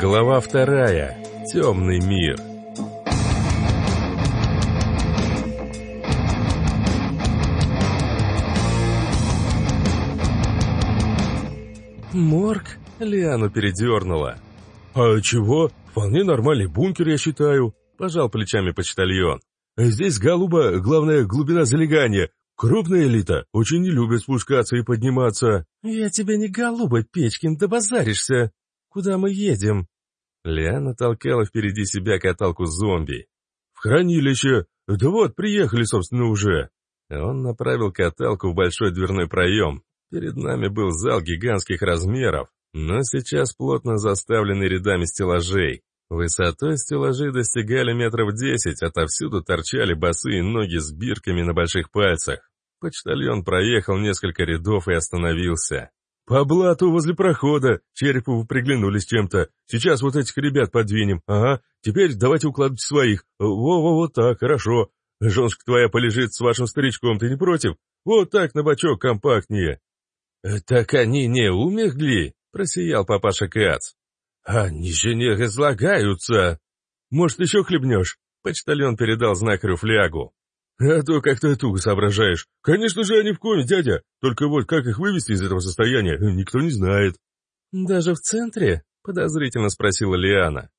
Глава вторая. Темный мир. Морг? Лиану передернула. «А чего? Вполне нормальный бункер, я считаю», — пожал плечами почтальон. «Здесь, голуба, главная глубина залегания. Крупная элита очень не любит спускаться и подниматься». «Я тебе не голуба, Печкин, да базаришься. Куда мы едем?» Лиана толкала впереди себя каталку зомби. «В хранилище. Да вот, приехали, собственно, уже». Он направил каталку в большой дверной проем. Перед нами был зал гигантских размеров, но сейчас плотно заставленный рядами стеллажей. Высотой стеллажи достигали метров десять, отовсюду торчали босые ноги с бирками на больших пальцах. Почтальон проехал несколько рядов и остановился. «По блату возле прохода. Черепову приглянулись чем-то. Сейчас вот этих ребят подвинем. Ага, теперь давайте укладывать своих. Во-во, вот так, хорошо. Женушка твоя полежит с вашим старичком, ты не против? Вот так на бочок компактнее». «Так они не умерли?» — просиял папаша Кац. «Они же не разлагаются!» «Может, еще хлебнешь?» Почтальон передал знакарю флягу. «А то как-то туго соображаешь. Конечно же, они в коме, дядя. Только вот как их вывести из этого состояния, никто не знает». «Даже в центре?» — подозрительно спросила Лиана.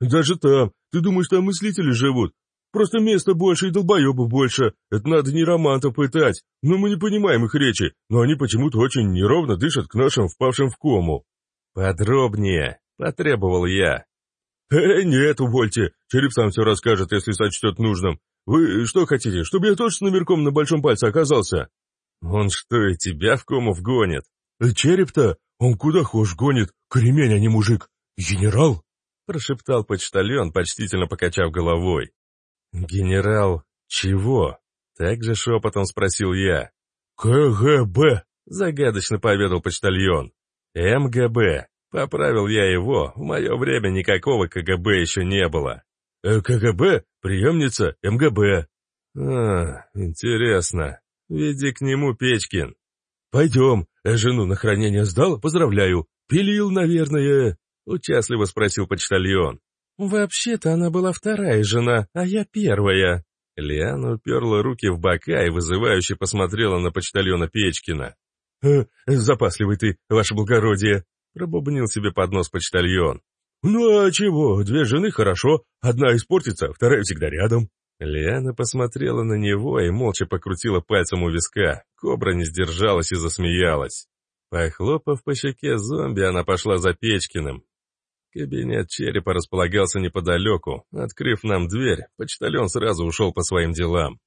«Даже там. Ты думаешь, там мыслители живут? Просто места больше и долбоебов больше. Это надо не романтов пытать. Но мы не понимаем их речи, но они почему-то очень неровно дышат к нашим впавшим в кому». «Подробнее», — потребовал я. «Э, нет, увольте. Череп сам все расскажет, если сочтет нужным. Вы что хотите, чтобы я с номерком на большом пальце оказался?» «Он что, и тебя в кому вгонит?» «Э, «Череп-то? Он куда хошь гонит. Кремень, а не мужик. Генерал?» Прошептал почтальон, почтительно покачав головой. «Генерал чего?» Так же шепотом спросил я. «КГБ», — загадочно поведал почтальон. «МГБ», — поправил я его, в мое время никакого КГБ еще не было. «Э, «КГБ, приемница МГБ». «А, интересно. Веди к нему, Печкин». «Пойдем. Э, жену на хранение сдал, поздравляю. Пилил, наверное?» — участливо спросил почтальон. «Вообще-то она была вторая жена, а я первая». Лиана уперла руки в бока и вызывающе посмотрела на почтальона Печкина. «Э, «Запасливый ты, ваше благородие», — пробубнил себе под нос почтальон. «Ну а чего, две жены хорошо, одна испортится, вторая всегда рядом». Лиана посмотрела на него и молча покрутила пальцем у виска. Кобра не сдержалась и засмеялась. Похлопав по щеке зомби, она пошла за Печкиным. Кабинет черепа располагался неподалеку. Открыв нам дверь, почтальон сразу ушел по своим делам.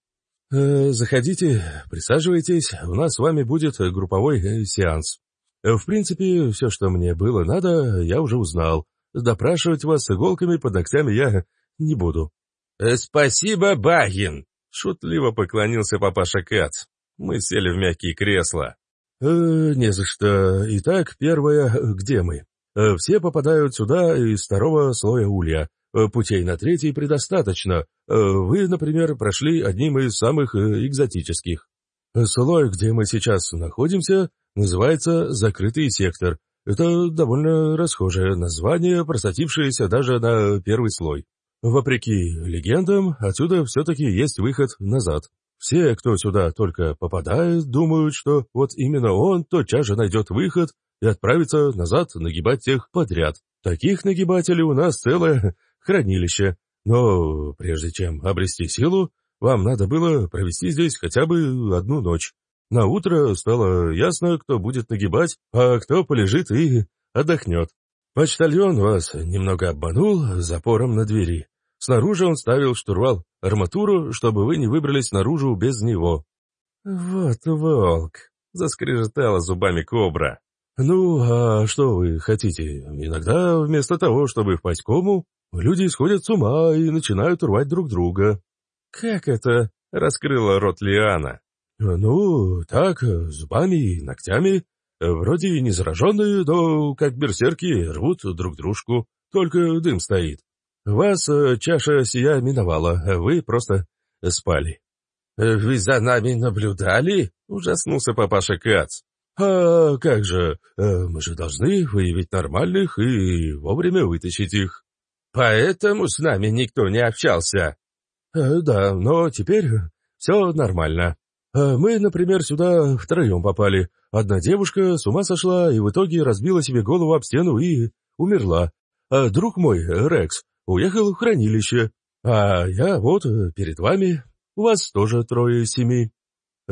«Э, «Заходите, присаживайтесь, у нас с вами будет групповой э, сеанс. Э, в принципе, все, что мне было надо, я уже узнал. Допрашивать вас с иголками под ногтями я не буду». «Спасибо, Багин!» — шутливо поклонился папаша Кац. Мы сели в мягкие кресла. «Э, «Не за что. Итак, первое, где мы?» Э, все попадают сюда из второго слоя улья. Э, путей на третий предостаточно. Э, вы, например, прошли одним из самых экзотических. Слой, где мы сейчас находимся, называется «закрытый сектор». Это довольно расхожее название, просатившееся даже на первый слой. Вопреки легендам, отсюда все-таки есть выход назад. Все, кто сюда только попадает, думают, что вот именно он тотчас же найдет выход и отправиться назад нагибать всех подряд. Таких нагибателей у нас целое хранилище. Но прежде чем обрести силу, вам надо было провести здесь хотя бы одну ночь. На утро стало ясно, кто будет нагибать, а кто полежит и отдохнет. Почтальон вас немного обманул запором на двери. Снаружи он ставил штурвал, арматуру, чтобы вы не выбрались наружу без него. «Вот волк!» — заскрежетала зубами кобра. «Ну, а что вы хотите? Иногда вместо того, чтобы впасть в кому, люди сходят с ума и начинают рвать друг друга». «Как это?» — раскрыла рот Лиана. «Ну, так, зубами и ногтями. Вроде не зараженные, но, как берсерки, рвут друг дружку. Только дым стоит. Вас э, чаша сия миновала, вы просто спали». «Вы за нами наблюдали?» — ужаснулся папаша Кац. «А как же, э, мы же должны выявить нормальных и вовремя вытащить их». «Поэтому с нами никто не общался?» Э, «Да, но теперь все нормально. Э, мы, например, сюда втроем попали. Одна девушка с ума сошла и в итоге разбила себе голову об стену и умерла. А друг мой, Рекс, уехал в хранилище. А я вот перед вами. У вас тоже трое семи.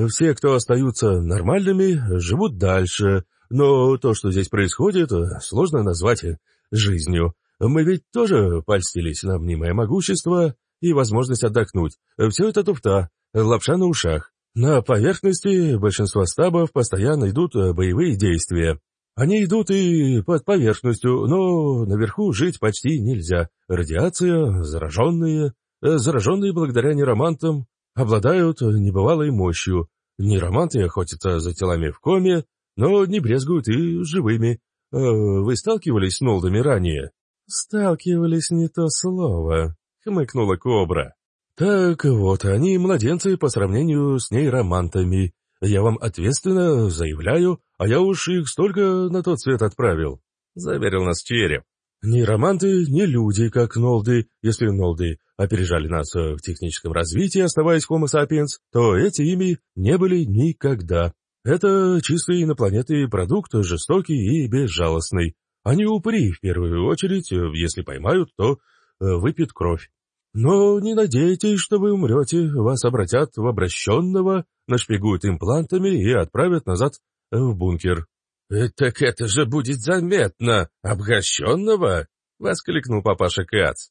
Все, кто остаются нормальными, живут дальше. Но то, что здесь происходит, сложно назвать жизнью. Мы ведь тоже польстились на мнимое могущество и возможность отдохнуть. Все это туфта, лапша на ушах. На поверхности большинства стабов постоянно идут боевые действия. Они идут и под поверхностью, но наверху жить почти нельзя. Радиация, зараженные. Зараженные благодаря неромантам обладают небывалой мощью. Нероманты охотятся за телами в коме, но не брезгуют и живыми. Вы сталкивались с Нолдами ранее? «Сталкивались не то слово», — хмыкнула Кобра. «Так вот, они младенцы по сравнению с нейромантами. Я вам ответственно заявляю, а я уж их столько на тот свет отправил», — заверил нас Череп. «Нейроманты не люди, как Нолды. Если Нолды опережали нас в техническом развитии, оставаясь Homo sapiens, то эти ими не были никогда. Это чистый инопланетный продукт, жестокий и безжалостный. Они упыри, в первую очередь, если поймают, то э, выпьют кровь. Но не надейтесь, что вы умрете, вас обратят в обращенного, нашпигуют имплантами и отправят назад в бункер. «Э, «Так это же будет заметно! Обращенного!» — воскликнул папаша Кац.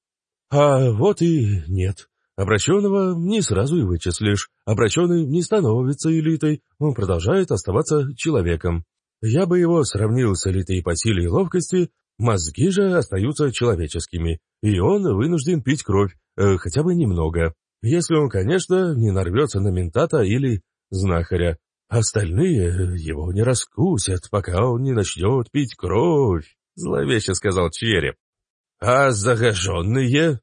«А вот и нет. Обращенного не сразу и вычислишь. Обращенный не становится элитой, он продолжает оставаться человеком. Я бы его сравнил с элитой по силе и ловкости, мозги же остаются человеческими, и он вынужден пить кровь, э, хотя бы немного. Если он, конечно, не нарвется на ментата или знахаря. Остальные его не раскусят, пока он не начнет пить кровь, — зловеще сказал череп. А загаженные?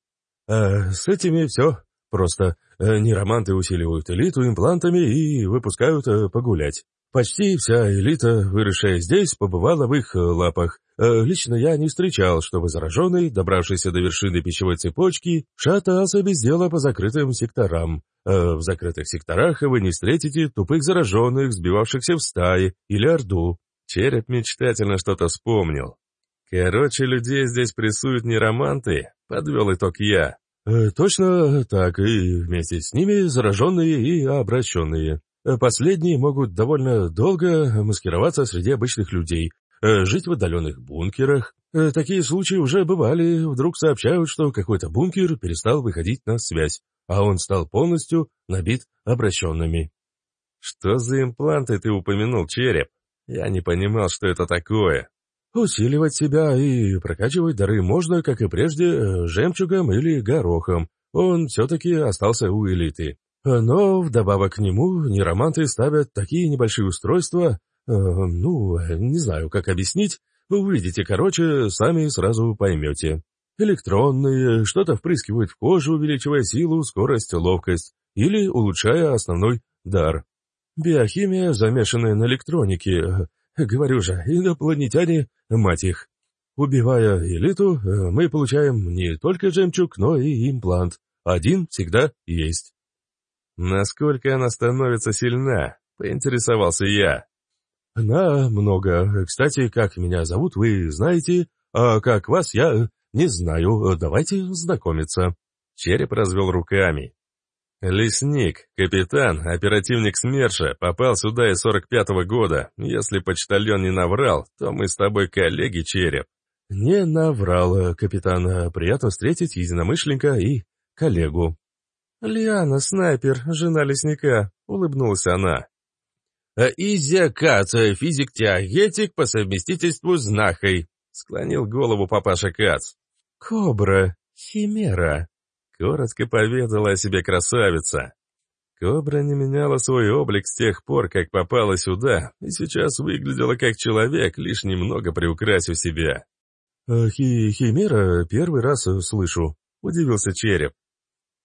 А, с этими все. Просто э, нероманты усиливают элиту имплантами и выпускают э, погулять. Почти вся элита, выросшая здесь, побывала в их э, лапах. Э, лично я не встречал, чтобы зараженный, добравшийся до вершины пищевой цепочки, шатался без дела по закрытым секторам. Э, в закрытых секторах вы не встретите тупых зараженных, сбивавшихся в стаи или орду. Череп мечтательно что-то вспомнил. Короче, людей здесь прессуют не романты, подвел итог я. точно так, и вместе с ними зараженные и обращенные. Последние могут довольно долго маскироваться среди обычных людей, э, жить в отдаленных бункерах. Э, такие случаи уже бывали, вдруг сообщают, что какой-то бункер перестал выходить на связь, а он стал полностью набит обращенными. «Что за импланты ты упомянул, череп? Я не понимал, что это такое». Усиливать себя и прокачивать дары можно, как и прежде, э, жемчугом или горохом. Он все-таки остался у элиты. Но вдобавок к нему нероманты ставят такие небольшие устройства, э, ну, не знаю, как объяснить, вы увидите, короче, сами сразу поймете. Электронные, что-то впрыскивают в кожу, увеличивая силу, скорость, ловкость, или улучшая основной дар. Биохимия, замешанная на электронике, говорю же, инопланетяне, мать их. Убивая элиту, мы получаем не только жемчуг, но и имплант. Один всегда есть. «Насколько она становится сильна?» — поинтересовался я. «Она много. Кстати, как меня зовут, вы знаете, а как вас я не знаю. Давайте знакомиться». Череп развел руками. «Лесник, капитан, оперативник СМЕРШа, попал сюда из 45-го года. Если почтальон не наврал, то мы с тобой коллеги, Череп». «Не наврал, капитан. Приятно встретить единомышленника и коллегу». «Лиана, снайпер, жена лесника», — улыбнулась она. «А «Изя Кац, физик-теоретик по совместительству с Нахой», — склонил голову папаша Кац. «Кобра, химера», — коротко поведала о себе красавица. Кобра не меняла свой облик с тех пор, как попала сюда, и сейчас выглядела как человек, лишь немного приукрасив себя. «Хи «Химера первый раз слышу», — удивился Череп.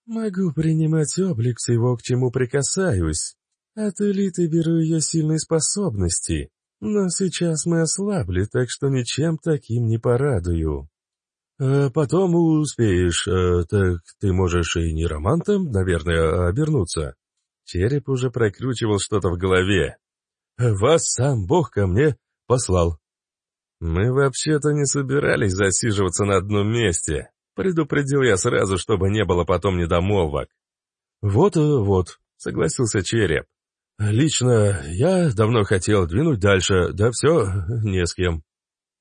Могу принимать облик всего, к чему прикасаюсь. От элиты беру ее сильные способности. Но сейчас мы ослабли, так что ничем таким не порадую. А потом успеешь, а, так ты можешь и не романтом, наверное, обернуться. Череп уже прокручивал что-то в голове. Вас сам Бог ко мне послал. Мы вообще-то не собирались засиживаться на одном месте. Предупредил я сразу, чтобы не было потом недомолвок. Вот-вот, согласился Череп. Лично я давно хотел двинуть дальше, да все, не с кем.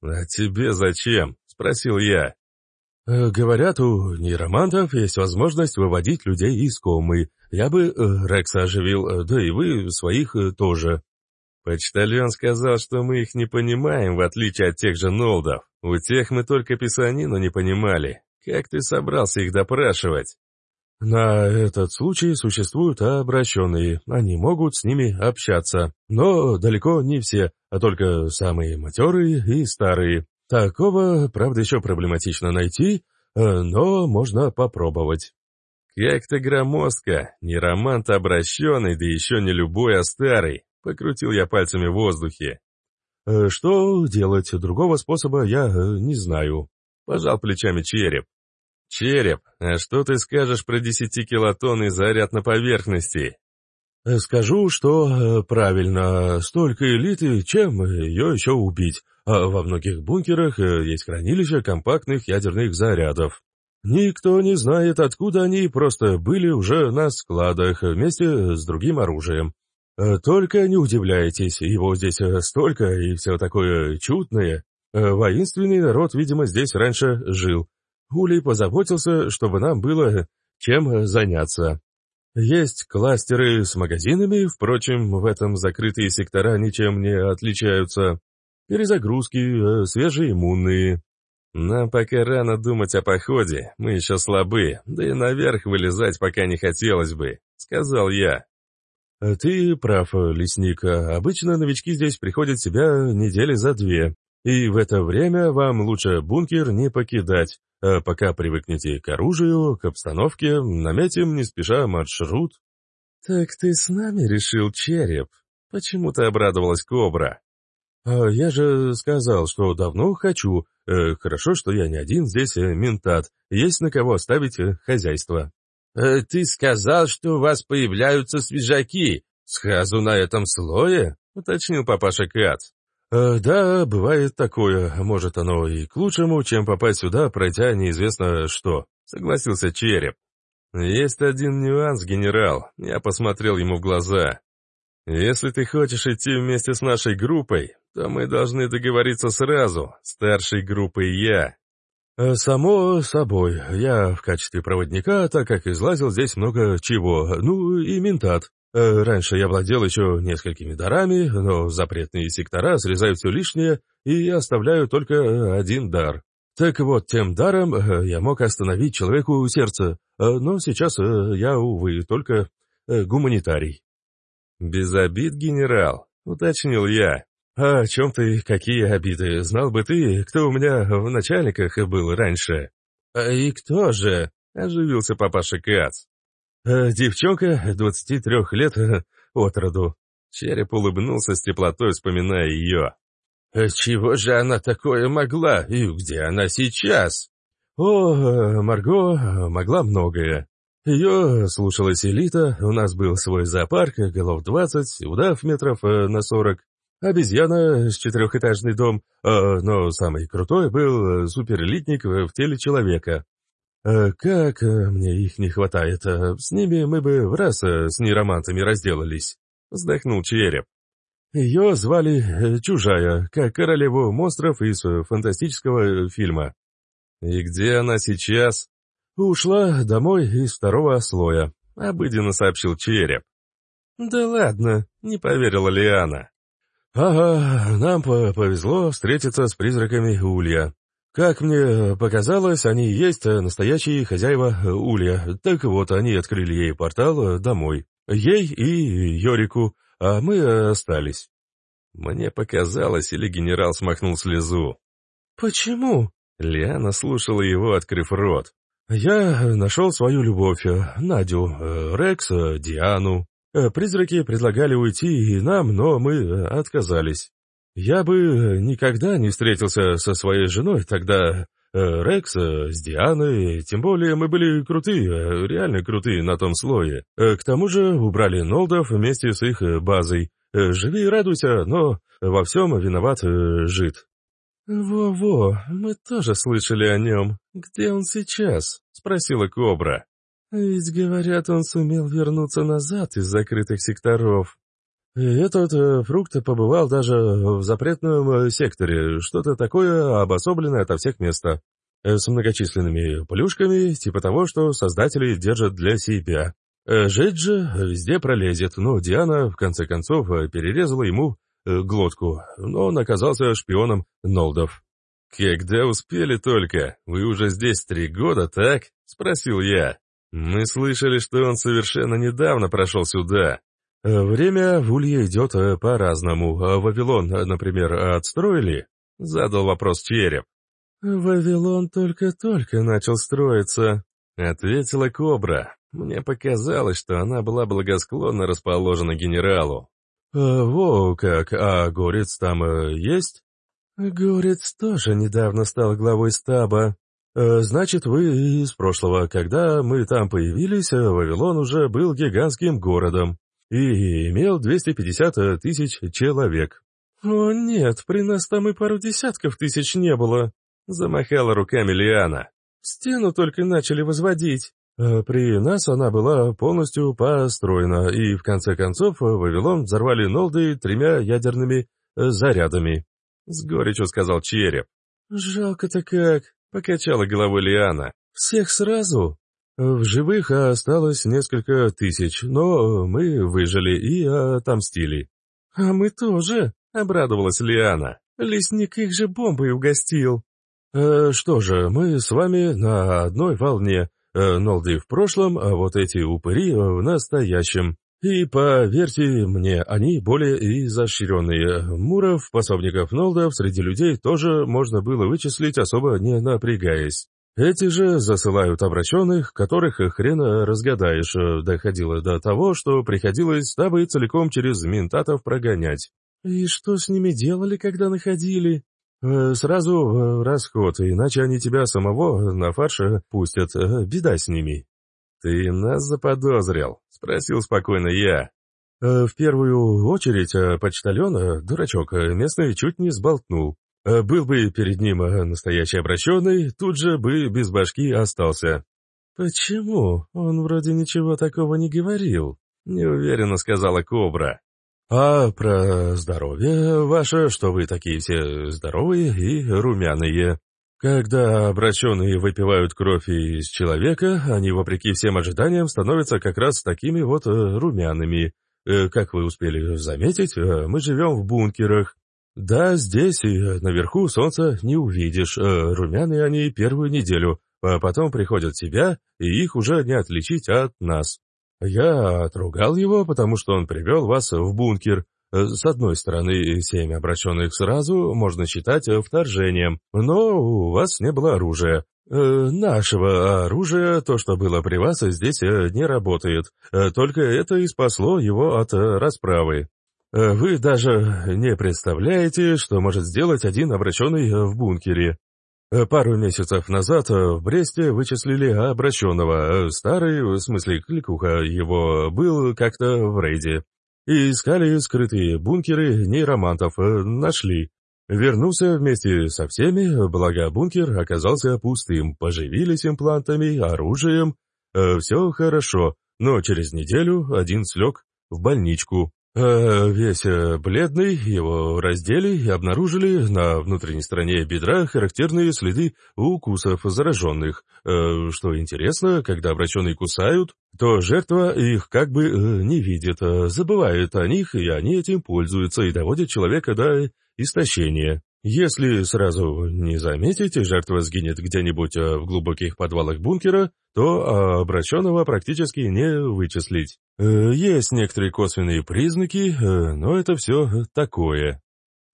А тебе зачем? Спросил я. Э, говорят, у нейромантов есть возможность выводить людей из комы. Я бы э, Рекса оживил, э, да и вы своих тоже. Почтальон сказал, что мы их не понимаем, в отличие от тех же Нолдов. У тех мы только писанину не понимали. Как ты собрался их допрашивать? На этот случай существуют обращенные, они могут с ними общаться, но далеко не все, а только самые матерые и старые. Такого, правда, еще проблематично найти, э, но можно попробовать. Как-то громоздко, не романт обращенный, да еще не любой, а старый. Покрутил я пальцами в воздухе. «Э, «Что делать? Другого способа я э, не знаю», — пожал плечами череп. «Череп, а что ты скажешь про десятикилотонный заряд на поверхности?» э, «Скажу, что э, правильно. Столько элиты, чем ее еще убить? А во многих бункерах э, есть хранилище компактных ядерных зарядов. Никто не знает, откуда они просто были уже на складах вместе с другим оружием. Только не удивляйтесь, его здесь столько и все такое чудное. Воинственный народ, видимо, здесь раньше жил. Улей позаботился, чтобы нам было чем заняться. Есть кластеры с магазинами, впрочем, в этом закрытые сектора ничем не отличаются. Перезагрузки, э, свежеиммунные. Нам пока рано думать о походе, мы еще слабы, да и наверх вылезать пока не хотелось бы, сказал я. Ты прав, лесник, обычно новички здесь приходят себя недели за две, и в это время вам лучше бункер не покидать, а пока привыкнете к оружию, к обстановке, наметим не спеша маршрут». «Так ты с нами решил, череп?» Почему-то обрадовалась Кобра. А «Я же сказал, что давно хочу. Э, хорошо, что я не один здесь э, ментат. Есть на кого оставить э, хозяйство». Э, «Ты сказал, что у вас появляются свежаки. Сразу на этом слое?» — уточнил папаша Кац. Э, «Да, бывает такое. Может, оно и к лучшему, чем попасть сюда, пройдя неизвестно что», — согласился Череп. «Есть один нюанс, генерал. Я посмотрел ему в глаза. Если ты хочешь идти вместе с нашей группой, то мы должны договориться сразу, старшей группой я». Э, «Само собой. Я в качестве проводника, так как излазил здесь много чего. Ну и ментат. Э, раньше я владел еще несколькими дарами, но запретные сектора срезают все лишнее и оставляю только э, один дар. Так вот, тем даром э, я мог остановить человеку сердце, но сейчас я, увы, только гуманитарий. «Без обид, генерал», — уточнил я. «А о чем ты, какие обиды? Знал бы ты, кто у меня в начальниках был раньше». «И кто же?» — оживился папаша Кац. Э, девчонка, 23 лет, э, от роду. Череп улыбнулся с теплотой, вспоминая ее. Э, «Чего же она такое могла? И где она сейчас?» «О, Марго могла многое. Ее слушалась элита, у нас был свой зоопарк, голов 20, удав метров на 40, обезьяна с четырехэтажный дом, но самый крутой был суперэлитник в теле человека. Э, «Как э, мне их не хватает, э, с ними мы бы в раз с нейромантами разделались», — вздохнул Череп. Ее звали Чужая, как королеву монстров из фантастического фильма. «И где она сейчас?» «Ушла домой из второго слоя», — обыденно сообщил Череп. «Да ладно», — не поверила Лиана. «Ага, нам повезло встретиться с призраками Улья. Как мне показалось, они и есть настоящие хозяева Улья. Так вот, они открыли ей портал домой. Ей и Йорику, а мы остались. Мне показалось, или генерал смахнул слезу. «Почему?» Лиана слушала его, открыв рот. «Я нашел свою любовь, Надю, Рекс, Диану. Призраки предлагали уйти и нам, но мы отказались. Я бы никогда не встретился со своей женой тогда, Э, Рекс э, с Дианой, тем более мы были крутые, э, реально крутые на том слое. К тому же убрали Нолдов вместе с их базой. Живи и радуйся, но во всем виноват жид. «Во-во, мы тоже слышали о нем. Где он сейчас?» — спросила Кобра. «Ведь, говорят, он сумел вернуться назад из закрытых секторов». Этот э, фрукт побывал даже в запретном э, секторе, что-то такое обособленное ото всех места, э, с многочисленными плюшками, типа того, что создатели держат для себя. Жить же везде пролезет, но Диана, в конце концов, перерезала ему глотку, но он оказался шпионом Нолдов. «Когда успели только? Вы уже здесь три года, так?» — спросил я. «Мы слышали, что он совершенно недавно прошел сюда». Э, «Время в Улье идет э, по-разному. А Вавилон, например, отстроили?» — задал вопрос Череп. «Вавилон только-только начал строиться», — ответила Кобра. Мне показалось, что она была благосклонно расположена генералу. «А, «Во как, а Горец там есть?» «Горец тоже недавно стал главой стаба», «Значит, вы из прошлого. Когда мы там появились, Вавилон уже был гигантским городом и имел 250 тысяч человек. «О нет, при нас там и пару десятков тысяч не было», — замахала руками Лиана. «Стену только начали возводить». А при нас она была полностью построена, и в конце концов Вавилон взорвали Нолды тремя ядерными э, зарядами. С горечью сказал Череп. «Жалко-то как», — покачала головой Лиана. «Всех сразу?» В живых осталось несколько тысяч, но мы выжили и отомстили. «А мы тоже», — обрадовалась Лиана. «Лесник их же бомбой угостил». Э, «Что же, мы с вами на одной волне. Э, Нолды в прошлом, а вот эти упыри в настоящем. И поверьте мне, они более изощренные. Муров, пособников Нолдов среди людей тоже можно было вычислить, особо не напрягаясь. Эти же засылают обращенных, которых хрен разгадаешь, доходило до того, что приходилось стабы целиком через ментатов прогонять. И что с ними делали, когда находили? Э, сразу в расход, иначе они тебя самого на фарш пустят, э, беда с ними. «Ты нас заподозрил?» — спросил спокойно я. Э, в первую очередь почтальон, дурачок, местный чуть не сболтнул. Э, был бы перед ним э, настоящий обращенный, тут же бы без башки остался. «Почему? Он вроде ничего такого не говорил», — неуверенно сказала Кобра. «А про здоровье ваше, что вы такие все здоровые и румяные. Когда обращенные выпивают кровь из человека, они, вопреки всем ожиданиям, становятся как раз такими вот э, румяными. Как вы успели заметить, мы живем в бункерах, да, здесь и наверху солнца не увидишь. Э, румяные они первую неделю, а потом приходят в себя, и их уже не отличить от нас. Я отругал его, потому что он привел вас в бункер. Э, с одной стороны, семь обращенных сразу можно считать вторжением, но у вас не было оружия. Э, нашего оружия, то, что было при вас, здесь не работает. Только это и спасло его от расправы. Э, вы даже не представляете, что может сделать один обращенный в бункере. Э, пару месяцев назад в Бресте вычислили обращенного. Старый, в смысле кликуха его, был как-то в рейде. И искали скрытые бункеры нейромантов, э, нашли. Вернулся вместе со всеми, благо бункер оказался пустым, поживились имплантами, оружием. Все хорошо, но через неделю один слег в больничку. Э, весь э, бледный, его раздели и обнаружили на внутренней стороне бедра характерные следы укусов зараженных. Э, что интересно, когда обращенные кусают, то жертва их как бы не видит, забывает о них, и они этим пользуются и доводят человека до истощения. Если сразу не заметите, жертва сгинет где-нибудь э, в глубоких подвалах бункера, то обращенного практически не вычислить. Э, есть некоторые косвенные признаки, э, но это все такое.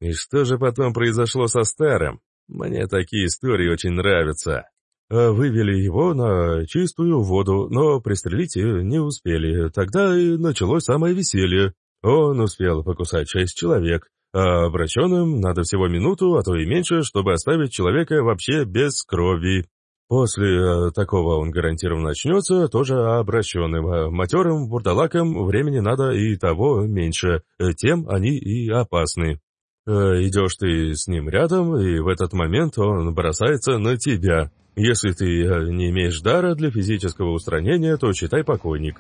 И что же потом произошло со старым? Мне такие истории очень нравятся. Вывели его на чистую воду, но пристрелить не успели. Тогда и началось самое веселье. Он успел покусать шесть человек, А обращенным надо всего минуту, а то и меньше, чтобы оставить человека вообще без крови. После э, такого он гарантированно начнется, тоже обращенным. А матерым бурдалакам времени надо и того меньше, э, тем они и опасны. Э, идешь ты с ним рядом, и в этот момент он бросается на тебя. Если ты не имеешь дара для физического устранения, то читай покойник.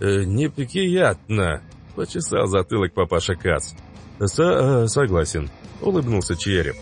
«Неприятно», — почесал затылок папаша Кац. Со э, «Согласен», — улыбнулся Череп.